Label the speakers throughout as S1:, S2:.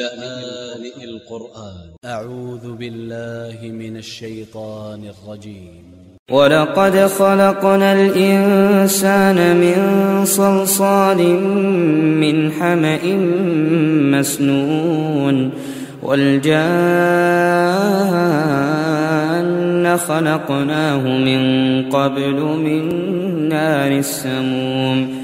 S1: لآن القرآن. أ ع و ذ ب ا ل ل ه من ا ل ش ي ط ا ن ا ل ج ي م
S2: ولقد خلقنا الإنسان من صلصال من حمأ مسنون والجان خلقناه من قبل من نار السموم.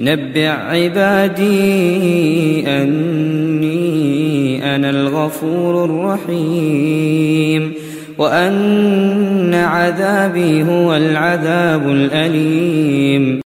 S2: نبع عبادي أني أنا الغفور الرحيم وأن عذابي هو العذاب الأليم.